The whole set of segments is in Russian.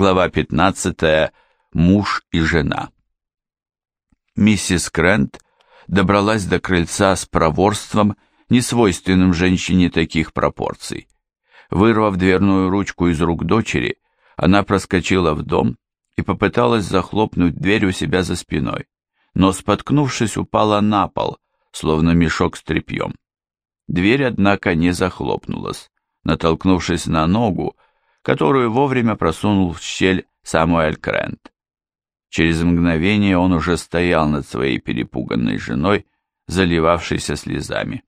Глава 15. Муж и жена. Миссис Крент добралась до крыльца с проворством, несвойственным женщине таких пропорций. Вырвав дверную ручку из рук дочери, она проскочила в дом и попыталась захлопнуть дверь у себя за спиной, но, споткнувшись, упала на пол, словно мешок с тряпьем. Дверь, однако, не захлопнулась, натолкнувшись на ногу, которую вовремя просунул в щель Самуэль Крент. Через мгновение он уже стоял над своей перепуганной женой, заливавшейся слезами.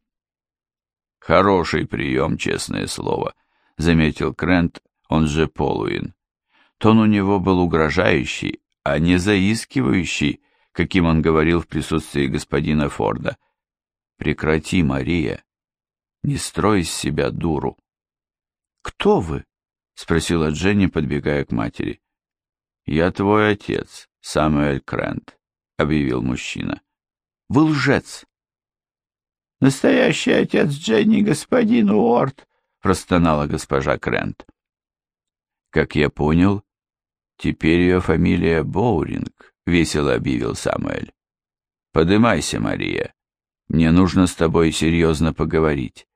«Хороший прием, честное слово», — заметил Крент, он же Полуин. Тон у него был угрожающий, а не заискивающий, каким он говорил в присутствии господина Форда. «Прекрати, Мария, не строй из себя дуру». «Кто вы?» — спросила Дженни, подбегая к матери. «Я твой отец, Самуэль Крент», — объявил мужчина. «Вы лжец!» «Настоящий отец Дженни господин Уорд», — простонала госпожа Крент. «Как я понял, теперь ее фамилия Боуринг», — весело объявил Самуэль. «Подымайся, Мария. Мне нужно с тобой серьезно поговорить».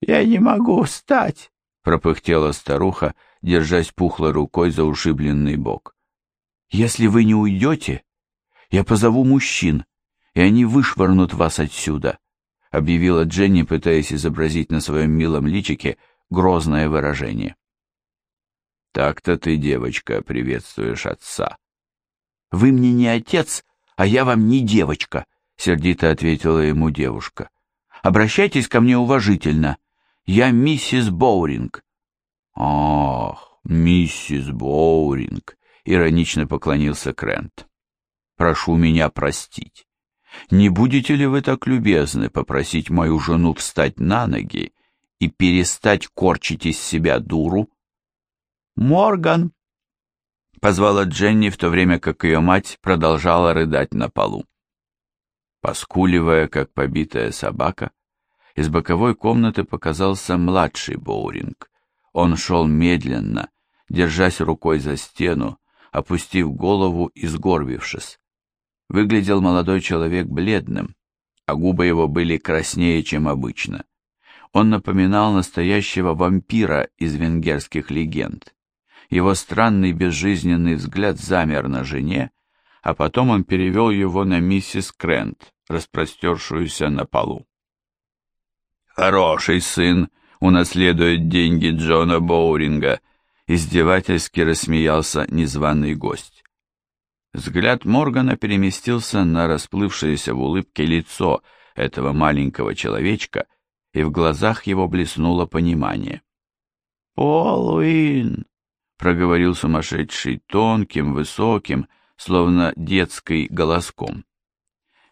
«Я не могу встать», — пропыхтела старуха, держась пухлой рукой за ушибленный бок. «Если вы не уйдете, я позову мужчин, и они вышвырнут вас отсюда», — объявила Дженни, пытаясь изобразить на своем милом личике грозное выражение. «Так-то ты, девочка, приветствуешь отца». «Вы мне не отец, а я вам не девочка», — сердито ответила ему девушка. «Обращайтесь ко мне уважительно. Я миссис Боуринг». «Ах, миссис Боуринг», — иронично поклонился Крент. «Прошу меня простить. Не будете ли вы так любезны попросить мою жену встать на ноги и перестать корчить из себя дуру?» «Морган!» — позвала Дженни, в то время как ее мать продолжала рыдать на полу. Поскуливая, как побитая собака, из боковой комнаты показался младший Боуринг. Он шел медленно, держась рукой за стену, опустив голову и сгорбившись. Выглядел молодой человек бледным, а губы его были краснее, чем обычно. Он напоминал настоящего вампира из венгерских легенд. Его странный безжизненный взгляд замер на жене, а потом он перевел его на миссис Крент, распростершуюся на полу. «Хороший сын унаследует деньги Джона Боуринга», издевательски рассмеялся незваный гость. Взгляд Моргана переместился на расплывшееся в улыбке лицо этого маленького человечка, и в глазах его блеснуло понимание. «Полуин!» — проговорил сумасшедший тонким, высоким, словно детский голоском.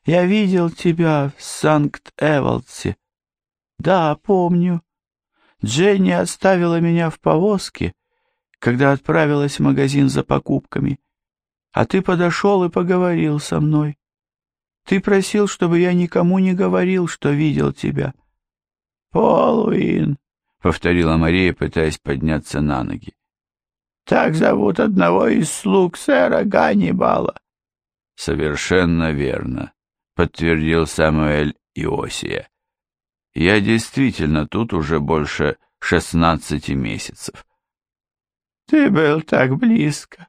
«Я видел тебя в Санкт-Эволдсе. Да, помню. Дженни оставила меня в повозке, когда отправилась в магазин за покупками а ты подошел и поговорил со мной. Ты просил, чтобы я никому не говорил, что видел тебя. Полуин, — повторила Мария, пытаясь подняться на ноги. Так зовут одного из слуг сэра Ганнибала. Совершенно верно, — подтвердил Самуэль Иосия. Я действительно тут уже больше шестнадцати месяцев. Ты был так близко,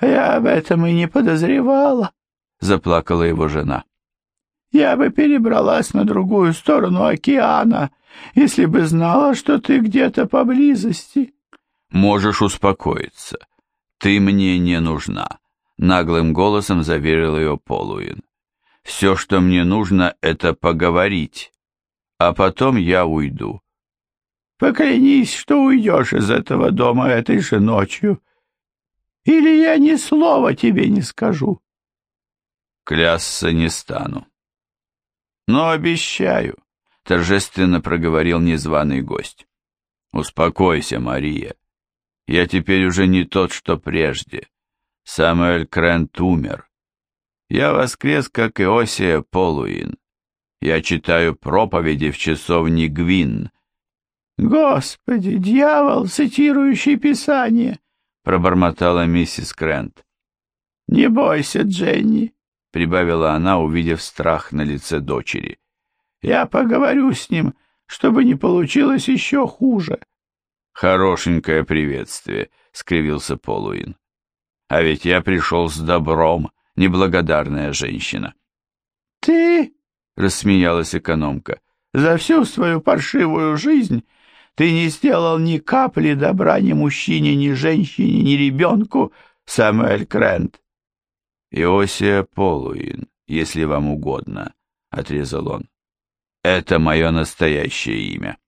«Я об этом и не подозревала», — заплакала его жена. «Я бы перебралась на другую сторону океана, если бы знала, что ты где-то поблизости». «Можешь успокоиться. Ты мне не нужна», — наглым голосом заверил ее Полуин. «Все, что мне нужно, это поговорить, а потом я уйду». «Поклянись, что уйдешь из этого дома этой же ночью», или я ни слова тебе не скажу. Клясться не стану. Но обещаю, торжественно проговорил незваный гость. Успокойся, Мария. Я теперь уже не тот, что прежде. Самуэль Крент умер. Я воскрес, как Иосия Полуин. Я читаю проповеди в часовне Гвин. Господи, дьявол, цитирующий Писание! пробормотала миссис Крент. «Не бойся, Дженни», — прибавила она, увидев страх на лице дочери. «Я поговорю с ним, чтобы не получилось еще хуже». «Хорошенькое приветствие», — скривился Полуин. «А ведь я пришел с добром, неблагодарная женщина». «Ты?» — рассмеялась экономка. «За всю свою паршивую жизнь ты не сделал ни капли добра ни мужчине, ни женщине, ни ребенку, Самуэль Крент». «Иосия Полуин, если вам угодно», — отрезал он. «Это мое настоящее имя».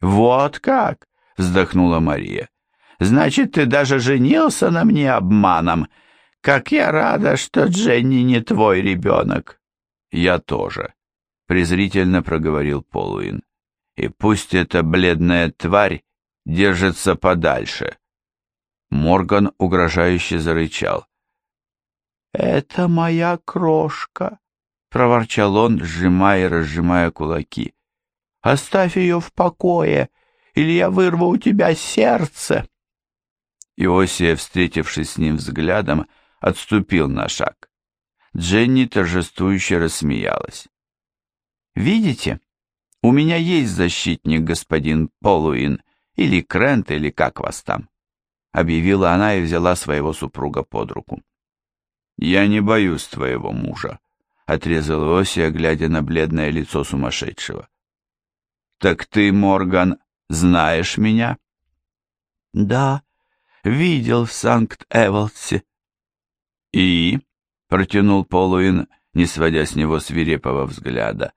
«Вот как!» — вздохнула Мария. «Значит, ты даже женился на мне обманом. Как я рада, что Дженни не твой ребенок». «Я тоже», — презрительно проговорил Полуин. «И пусть эта бледная тварь держится подальше». Морган угрожающе зарычал. «Это моя крошка», — проворчал он, сжимая и разжимая кулаки. «Оставь ее в покое, или я вырву у тебя сердце». Иосия, встретившись с ним взглядом, отступил на шаг. Дженни торжествующе рассмеялась. «Видите, у меня есть защитник, господин Полуин, или Крент, или как вас там», — объявила она и взяла своего супруга под руку. «Я не боюсь твоего мужа», — отрезал Иосия, глядя на бледное лицо сумасшедшего. «Так ты, Морган, знаешь меня?» «Да, видел в Санкт-Эволсе». «И?» — протянул Полуин, не сводя с него свирепого взгляда.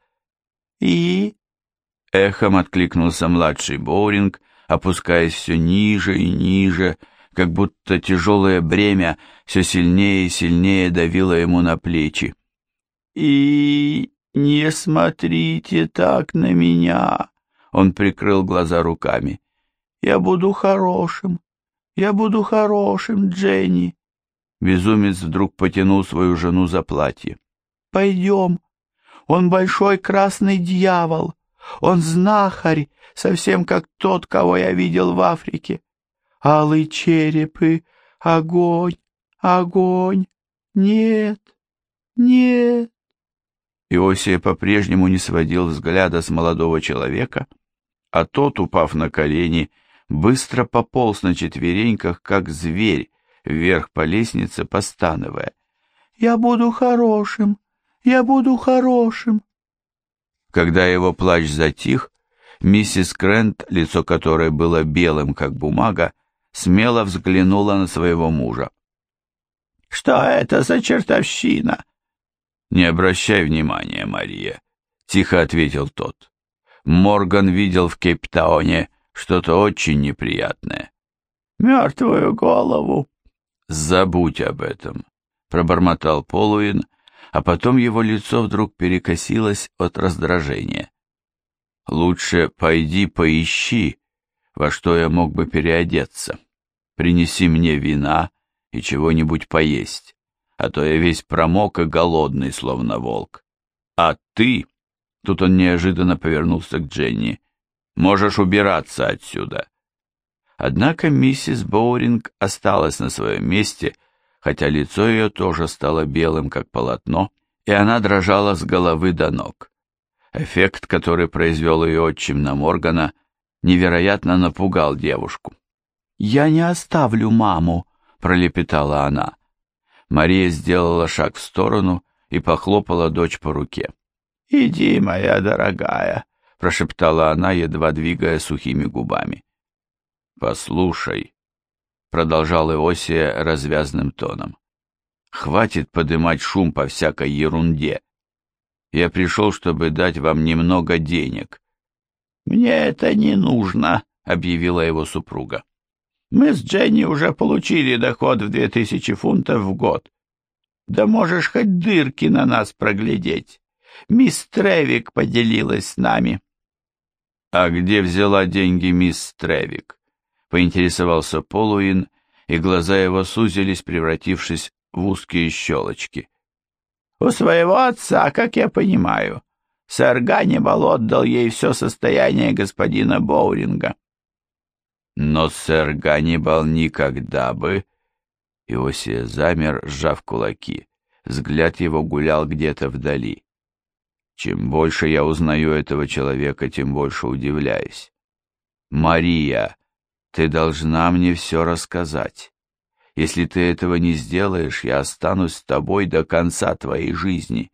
«И?» — эхом откликнулся младший Боуринг, опускаясь все ниже и ниже, — как будто тяжелое бремя все сильнее и сильнее давило ему на плечи. «И не смотрите так на меня!» Он прикрыл глаза руками. «Я буду хорошим, я буду хорошим, Дженни!» Безумец вдруг потянул свою жену за платье. «Пойдем, он большой красный дьявол, он знахарь, совсем как тот, кого я видел в Африке алые черепы, огонь, огонь, нет, нет. Иосия по-прежнему не сводил взгляда с молодого человека, а тот, упав на колени, быстро пополз на четвереньках, как зверь, вверх по лестнице, постановая. «Я буду хорошим, я буду хорошим». Когда его плач затих, миссис Крент, лицо которой было белым, как бумага, смело взглянула на своего мужа. «Что это за чертовщина?» «Не обращай внимания, Мария», — тихо ответил тот. «Морган видел в Кейптауне что-то очень неприятное». «Мертвую голову». «Забудь об этом», — пробормотал Полуин, а потом его лицо вдруг перекосилось от раздражения. «Лучше пойди поищи, во что я мог бы переодеться. Принеси мне вина и чего-нибудь поесть, а то я весь промок и голодный, словно волк. А ты, тут он неожиданно повернулся к Дженни, можешь убираться отсюда. Однако миссис Боуринг осталась на своем месте, хотя лицо ее тоже стало белым, как полотно, и она дрожала с головы до ног. Эффект, который произвел ее отчим на Моргана, невероятно напугал девушку. «Я не оставлю маму», — пролепетала она. Мария сделала шаг в сторону и похлопала дочь по руке. «Иди, моя дорогая», — прошептала она, едва двигая сухими губами. «Послушай», — продолжал Иосия развязным тоном, — «хватит подымать шум по всякой ерунде. Я пришел, чтобы дать вам немного денег, «Мне это не нужно», — объявила его супруга. «Мы с Дженни уже получили доход в две тысячи фунтов в год. Да можешь хоть дырки на нас проглядеть. Мисс Тревик поделилась с нами». «А где взяла деньги мисс Тревик?» — поинтересовался Полуин, и глаза его сузились, превратившись в узкие щелочки. «У своего отца, как я понимаю. Сэр Ганнибал отдал ей все состояние господина Боуринга. Но сэр Ганнибал никогда бы Иосия замер, сжав кулаки. Взгляд его гулял где-то вдали. Чем больше я узнаю этого человека, тем больше удивляюсь. Мария, ты должна мне все рассказать. Если ты этого не сделаешь, я останусь с тобой до конца твоей жизни.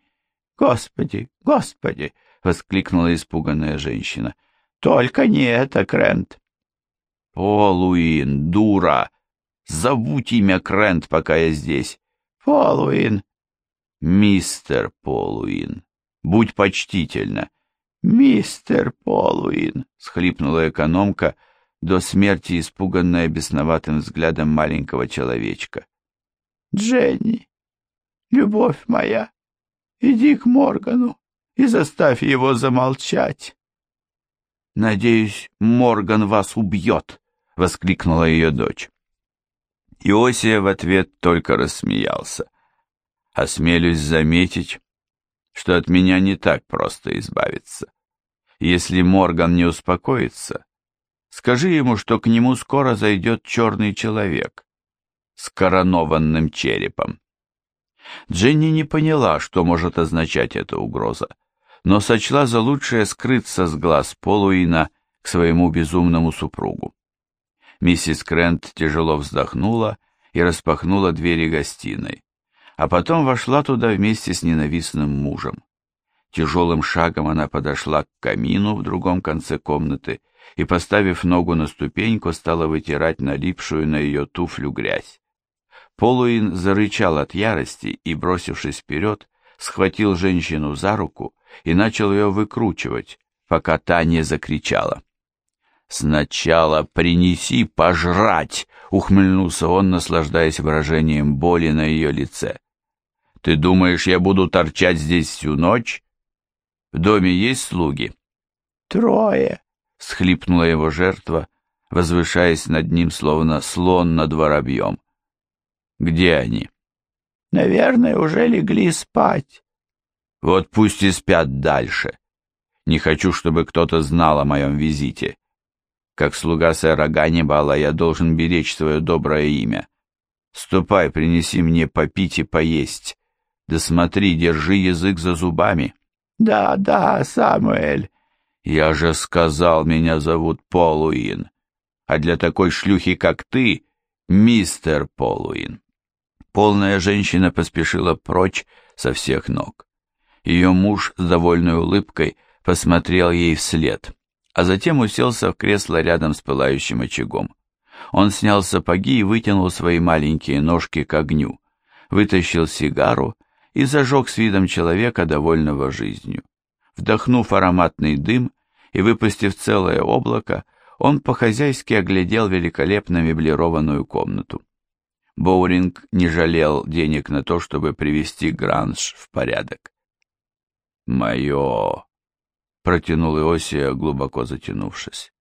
Господи, Господи! — воскликнула испуганная женщина. Только не это, Крент. Полуин, дура! Забудь имя Крент, пока я здесь. Полуин. Мистер Полуин, будь почтительна. Мистер Полуин, схлипнула экономка, до смерти испуганная бесноватым взглядом маленького человечка. Дженни, любовь моя, иди к Моргану и заставь его замолчать. «Надеюсь, Морган вас убьет!» — воскликнула ее дочь. Иосия в ответ только рассмеялся. «Осмелюсь заметить, что от меня не так просто избавиться. Если Морган не успокоится, скажи ему, что к нему скоро зайдет черный человек с коронованным черепом». Дженни не поняла, что может означать эта угроза но сочла за лучшее скрыться с глаз Полуина к своему безумному супругу. Миссис Крент тяжело вздохнула и распахнула двери гостиной, а потом вошла туда вместе с ненавистным мужем. Тяжелым шагом она подошла к камину в другом конце комнаты и, поставив ногу на ступеньку, стала вытирать налипшую на ее туфлю грязь. Полуин зарычал от ярости и, бросившись вперед, схватил женщину за руку и начал ее выкручивать, пока та не закричала. «Сначала принеси пожрать!» — ухмыльнулся он, наслаждаясь выражением боли на ее лице. «Ты думаешь, я буду торчать здесь всю ночь? В доме есть слуги?» «Трое!» — схлипнула его жертва, возвышаясь над ним, словно слон над воробьем. «Где они?» «Наверное, уже легли спать». Вот пусть и спят дальше. Не хочу, чтобы кто-то знал о моем визите. Как слуга сэра Ганнибала я должен беречь свое доброе имя. Ступай, принеси мне попить и поесть. Да смотри, держи язык за зубами. Да, да, Самуэль. Я же сказал, меня зовут Полуин. А для такой шлюхи, как ты, мистер Полуин. Полная женщина поспешила прочь со всех ног. Ее муж с довольной улыбкой посмотрел ей вслед, а затем уселся в кресло рядом с пылающим очагом. Он снял сапоги и вытянул свои маленькие ножки к огню, вытащил сигару и зажег с видом человека, довольного жизнью. Вдохнув ароматный дым и выпустив целое облако, он по-хозяйски оглядел великолепно меблированную комнату. Боуринг не жалел денег на то, чтобы привести Гранж в порядок. «Мое!» — протянул Иосия, глубоко затянувшись.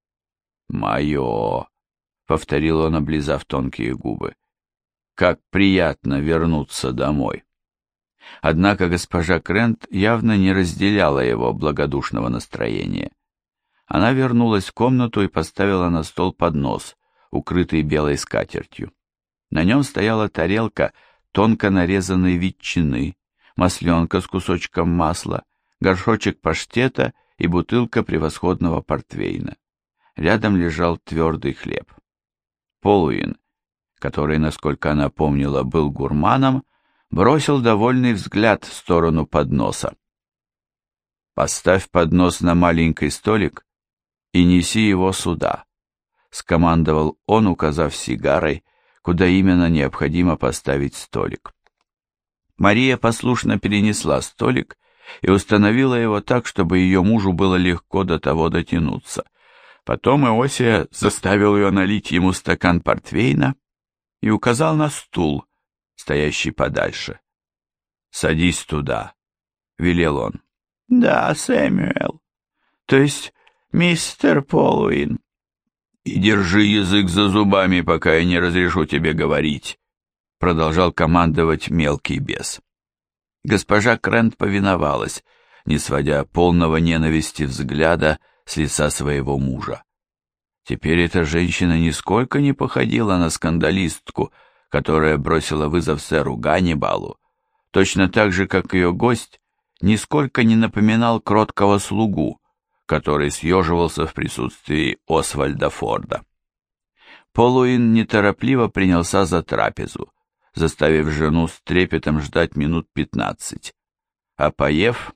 «Мое!» — повторил он, облизав тонкие губы. «Как приятно вернуться домой!» Однако госпожа Крент явно не разделяла его благодушного настроения. Она вернулась в комнату и поставила на стол поднос, укрытый белой скатертью. На нем стояла тарелка тонко нарезанной ветчины, масленка с кусочком масла, горшочек паштета и бутылка превосходного портвейна. Рядом лежал твердый хлеб. Полуин, который, насколько она помнила, был гурманом, бросил довольный взгляд в сторону подноса. «Поставь поднос на маленький столик и неси его сюда», — скомандовал он, указав сигарой, куда именно необходимо поставить столик. Мария послушно перенесла столик и установила его так, чтобы ее мужу было легко до того дотянуться. Потом Иосия заставил ее налить ему стакан портвейна и указал на стул, стоящий подальше. «Садись туда», — велел он. «Да, Сэмюэл. То есть мистер Полуин». «И держи язык за зубами, пока я не разрешу тебе говорить», — продолжал командовать мелкий бес. Госпожа Крент повиновалась, не сводя полного ненависти взгляда с лица своего мужа. Теперь эта женщина нисколько не походила на скандалистку, которая бросила вызов сэру Ганнибалу, точно так же, как ее гость, нисколько не напоминал кроткого слугу, который съеживался в присутствии Освальда Форда. Полуин неторопливо принялся за трапезу, заставив жену с трепетом ждать минут пятнадцать, а поев,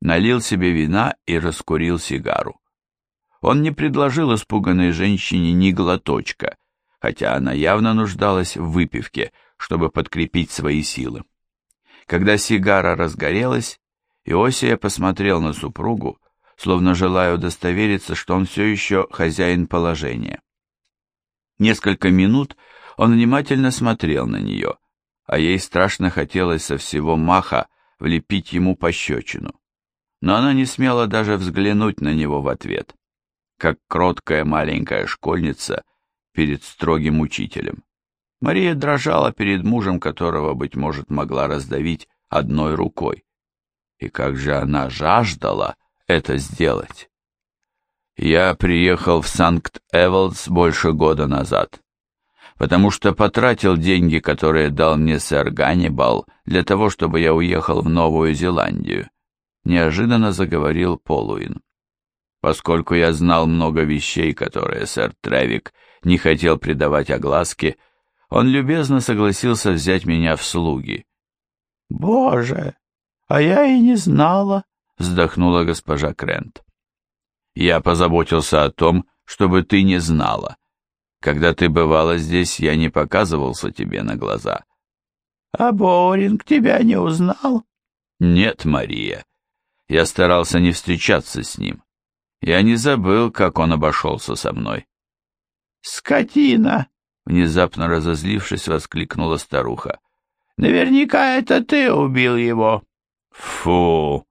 налил себе вина и раскурил сигару. Он не предложил испуганной женщине ни глоточка, хотя она явно нуждалась в выпивке, чтобы подкрепить свои силы. Когда сигара разгорелась, Иосия посмотрел на супругу, словно желая удостовериться, что он все еще хозяин положения. Несколько минут он внимательно смотрел на нее, а ей страшно хотелось со всего маха влепить ему пощечину. Но она не смела даже взглянуть на него в ответ, как кроткая маленькая школьница перед строгим учителем. Мария дрожала перед мужем, которого, быть может, могла раздавить одной рукой. И как же она жаждала это сделать. Я приехал в Санкт-Эволдс больше года назад, потому что потратил деньги, которые дал мне сэр Ганнибал, для того, чтобы я уехал в Новую Зеландию, неожиданно заговорил Полуин. Поскольку я знал много вещей, которые сэр Тревик не хотел придавать огласке, он любезно согласился взять меня в слуги. «Боже, а я и не знала», — вздохнула госпожа Крент. «Я позаботился о том, чтобы ты не знала. Когда ты бывала здесь, я не показывался тебе на глаза». «А Боуринг тебя не узнал?» «Нет, Мария. Я старался не встречаться с ним. Я не забыл, как он обошелся со мной». «Скотина!» — внезапно разозлившись, воскликнула старуха. «Наверняка это ты убил его». «Фу!»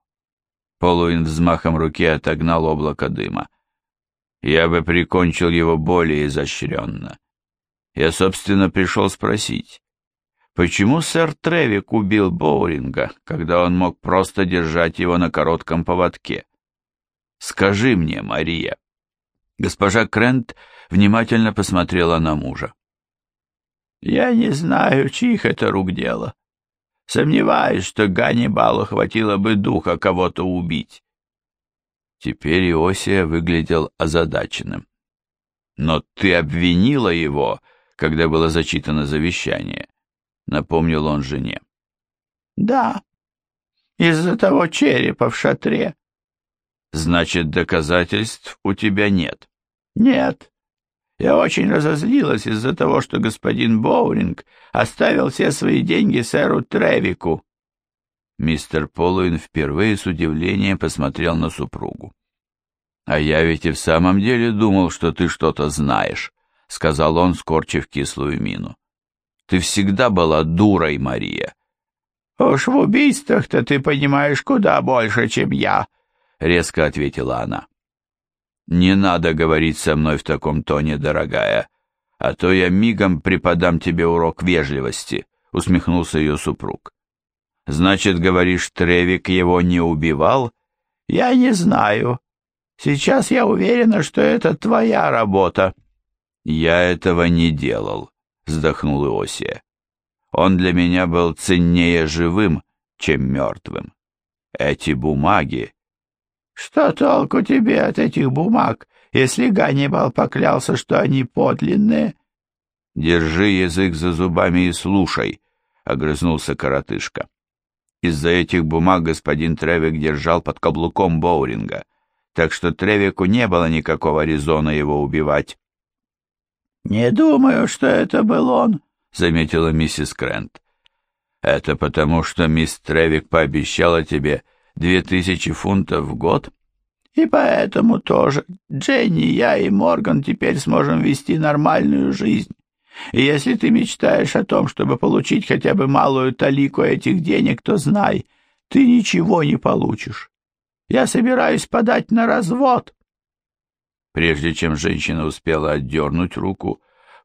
Полуин взмахом руки отогнал облако дыма. «Я бы прикончил его более изощренно. Я, собственно, пришел спросить, почему сэр Тревик убил Боуринга, когда он мог просто держать его на коротком поводке? Скажи мне, Мария». Госпожа Крент внимательно посмотрела на мужа. «Я не знаю, чьих это рук дело. Сомневаюсь, что Ганнибалу хватило бы духа кого-то убить. Теперь Иосия выглядел озадаченным. «Но ты обвинила его, когда было зачитано завещание», — напомнил он жене. «Да, из-за того черепа в шатре». «Значит, доказательств у тебя нет?» «Нет. Я очень разозлилась из-за того, что господин Боуринг оставил все свои деньги сэру Тревику. Мистер Полуин впервые с удивлением посмотрел на супругу. «А я ведь и в самом деле думал, что ты что-то знаешь», — сказал он, скорчив кислую мину. «Ты всегда была дурой, Мария». «Уж в убийствах-то ты понимаешь куда больше, чем я», — резко ответила она. «Не надо говорить со мной в таком тоне, дорогая, а то я мигом преподам тебе урок вежливости», — усмехнулся ее супруг. «Значит, говоришь, Тревик его не убивал?» «Я не знаю. Сейчас я уверена, что это твоя работа». «Я этого не делал», — вздохнул Иосия. «Он для меня был ценнее живым, чем мертвым. Эти бумаги что толку тебе от этих бумаг, если Ганнибал поклялся, что они подлинные? — Держи язык за зубами и слушай, — огрызнулся коротышка. Из-за этих бумаг господин Тревик держал под каблуком Боуринга, так что Тревику не было никакого резона его убивать. — Не думаю, что это был он, — заметила миссис Крент. — Это потому, что мисс Тревик пообещала тебе Две тысячи фунтов в год? И поэтому тоже Дженни, я и Морган теперь сможем вести нормальную жизнь. И если ты мечтаешь о том, чтобы получить хотя бы малую талику этих денег, то знай, ты ничего не получишь. Я собираюсь подать на развод. Прежде чем женщина успела отдернуть руку,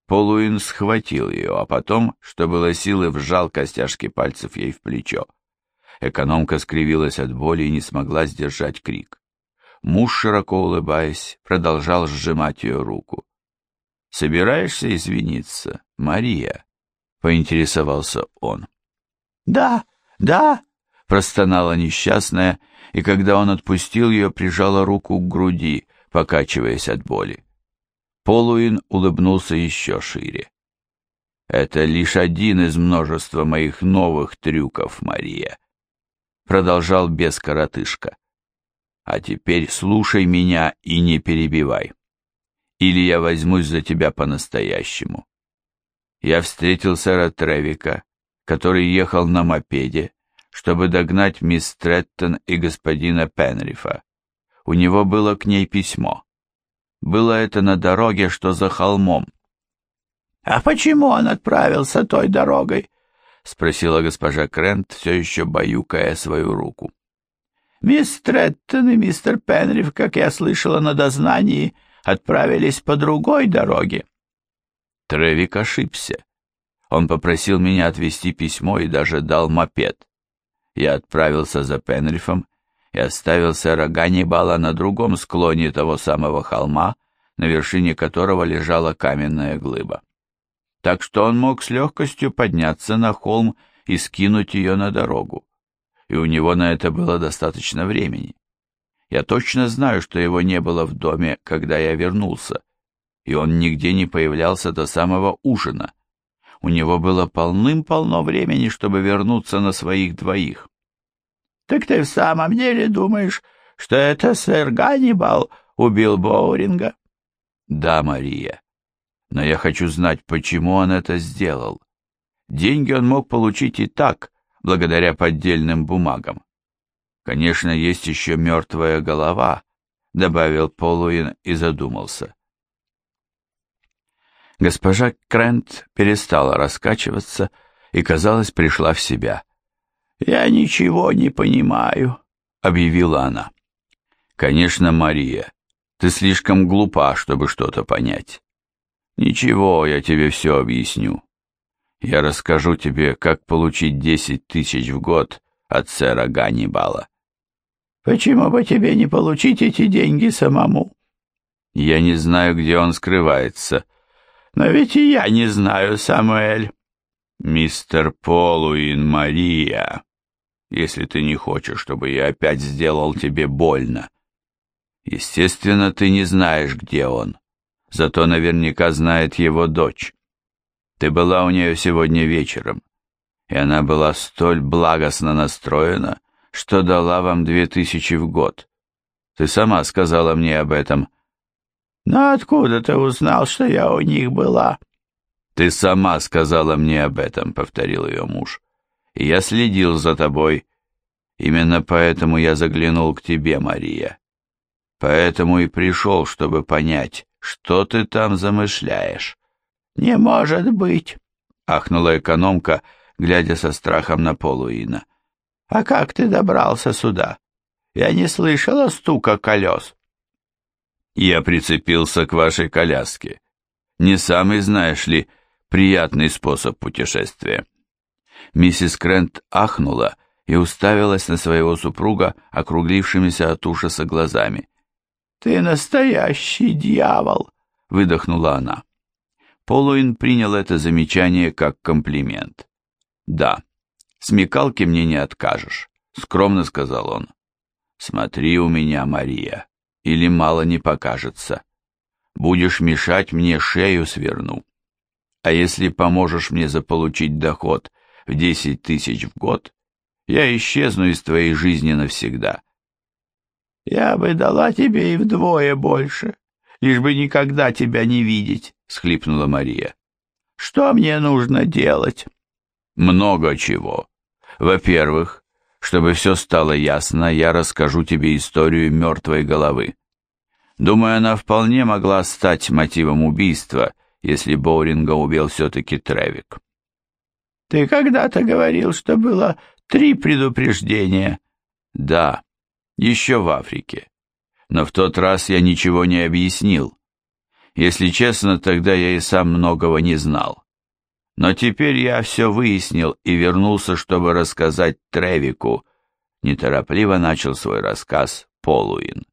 Полуин схватил ее, а потом, что было силы, вжал костяшки пальцев ей в плечо. Экономка скривилась от боли и не смогла сдержать крик. Муж, широко улыбаясь, продолжал сжимать ее руку. «Собираешься извиниться, Мария?» — поинтересовался он. «Да, да!» — простонала несчастная, и когда он отпустил ее, прижала руку к груди, покачиваясь от боли. Полуин улыбнулся еще шире. «Это лишь один из множества моих новых трюков, Мария», — продолжал бескоротышка. «А теперь слушай меня и не перебивай. Или я возьмусь за тебя по-настоящему. Я встретил сэра Тревика, который ехал на мопеде, чтобы догнать мисс Треттон и господина Пенрифа. У него было к ней письмо. Было это на дороге, что за холмом. «А почему он отправился той дорогой?» — спросила госпожа Крент, все еще баюкая свою руку. «Мисс Треттон и мистер Пенриф, как я слышала на дознании, отправились по другой дороге». Тревик ошибся. Он попросил меня отвезти письмо и даже дал мопед. Я отправился за Пенрифом и оставил сэра Ганнибала на другом склоне того самого холма, на вершине которого лежала каменная глыба так что он мог с легкостью подняться на холм и скинуть ее на дорогу. И у него на это было достаточно времени. Я точно знаю, что его не было в доме, когда я вернулся, и он нигде не появлялся до самого ужина. У него было полным-полно времени, чтобы вернуться на своих двоих. — Так ты в самом деле думаешь, что это сэр Ганнибал убил Боуринга? — Да, Мария но я хочу знать, почему он это сделал. Деньги он мог получить и так, благодаря поддельным бумагам. Конечно, есть еще мертвая голова, добавил Полуин и задумался. Госпожа Крент перестала раскачиваться и, казалось, пришла в себя. «Я ничего не понимаю», — объявила она. «Конечно, Мария, ты слишком глупа, чтобы что-то понять. Ничего, я тебе все объясню. Я расскажу тебе, как получить десять тысяч в год от сэра Ганнибала. Почему бы тебе не получить эти деньги самому? Я не знаю, где он скрывается. Но ведь и я не знаю, Самуэль. Мистер Полуин Мария, если ты не хочешь, чтобы я опять сделал тебе больно. Естественно, ты не знаешь, где он зато наверняка знает его дочь. Ты была у нее сегодня вечером, и она была столь благостно настроена, что дала вам две тысячи в год. Ты сама сказала мне об этом. Но откуда ты узнал, что я у них была? Ты сама сказала мне об этом, повторил ее муж. Я следил за тобой. Именно поэтому я заглянул к тебе, Мария. Поэтому и пришел, чтобы понять, что ты там замышляешь? Не может быть, ахнула экономка, глядя со страхом на Полуина. А как ты добрался сюда? Я не слышала стука колес. Я прицепился к вашей коляске. Не самый, знаешь ли, приятный способ путешествия. Миссис Крент ахнула и уставилась на своего супруга округлившимися от ужаса глазами. «Ты настоящий дьявол!» — выдохнула она. Полуин принял это замечание как комплимент. «Да, смекалки мне не откажешь», — скромно сказал он. «Смотри у меня, Мария, или мало не покажется. Будешь мешать мне, шею сверну. А если поможешь мне заполучить доход в десять тысяч в год, я исчезну из твоей жизни навсегда. Я бы дала тебе и вдвое больше, лишь бы никогда тебя не видеть, — схлипнула Мария. Что мне нужно делать? Много чего. Во-первых, чтобы все стало ясно, я расскажу тебе историю мертвой головы. Думаю, она вполне могла стать мотивом убийства, если Боуринга убил все-таки Тревик. Ты когда-то говорил, что было три предупреждения. Да, еще в Африке. Но в тот раз я ничего не объяснил. Если честно, тогда я и сам многого не знал. Но теперь я все выяснил и вернулся, чтобы рассказать Тревику. Неторопливо начал свой рассказ Полуин.